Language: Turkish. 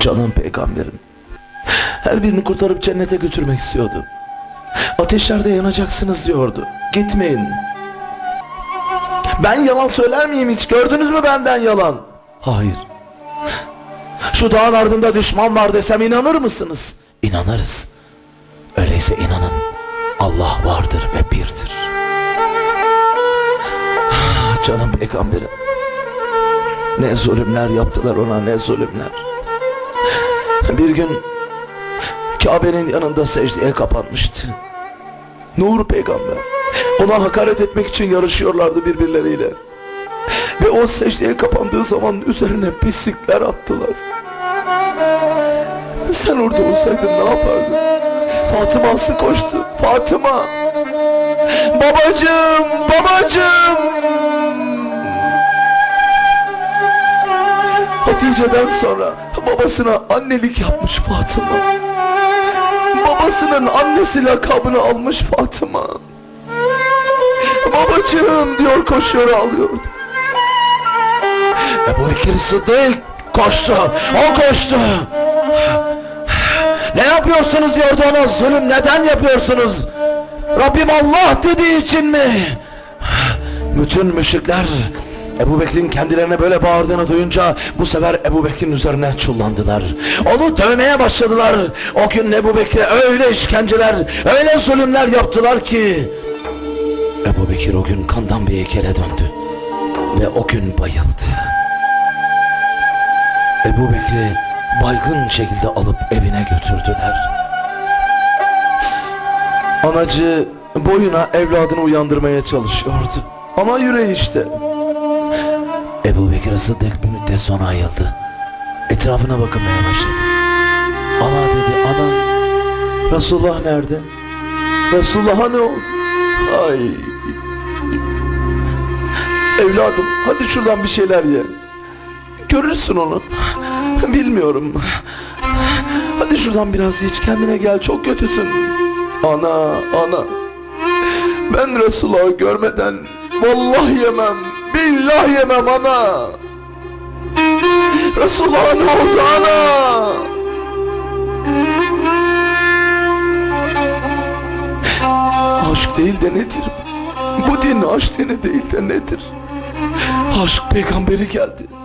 Canım peygamberim. Her birini kurtarıp cennete götürmek istiyordu. Ateşlerde yanacaksınız diyordu. Gitmeyin. Ben yalan söyler miyim hiç? Gördünüz mü benden yalan? Hayır. Şu dağın ardında düşman var desem inanır mısınız? İnanırız. Öyleyse inanın. Allah vardır ve birdir. Ah, Canım peygamberim. Ne zulümler yaptılar ona ne zulümler. Bir gün Kabe'nin yanında secdeye kapanmıştı. Nur peygamber. Ona hakaret etmek için yarışıyorlardı birbirleriyle. Ve o secdeye kapandığı zaman üzerine pislikler attılar. Sen orada olsaydın ne yapardın? Fatıma'sı koştu. Fatıma. Babacım, babacım. Hatice'den sonra babasına annelik yapmış Fatıma. Babasının annesi lakabını almış Fatıma. Babacığım diyor koşuyor ağlıyordu. Ebu Bekir Sıddık koştu. O koştu. Ne yapıyorsunuz diyordu ona zulüm neden yapıyorsunuz? Rabbim Allah dediği için mi? Bütün müşrikler Ebu Bekir'in kendilerine böyle bağırdığını duyunca bu sefer Ebu Bekir'in üzerine çullandılar. Onu dövmeye başladılar. O gün Ebu Bekir'e öyle işkenceler, öyle zulümler yaptılar ki Ebu Bekir o gün kandan bir heykele döndü ve o gün bayıldı. Ebu Bekir'i baygın şekilde alıp evine götürdüler. Anacı boyuna evladını uyandırmaya çalışıyordu. Ama yüreği işte. Ebu Bekir Sıddık bir müddet sonra ayıldı. Etrafına bakınmaya başladı. Ana dedi ana. Resulullah nerede? Resulullah'a ne oldu? Ay. Evladım hadi şuradan bir şeyler ye. Görürsün onu. Bilmiyorum. Hadi şuradan biraz iç kendine gel çok kötüsün. Ana ana. Ben Resulullah'ı görmeden vallahi yemem. Billah yemem ana. Resulullah'a ne oldu ana? Aşk değil de nedir? Bu din aşk dini değil de nedir? Aşk peygamberi geldi.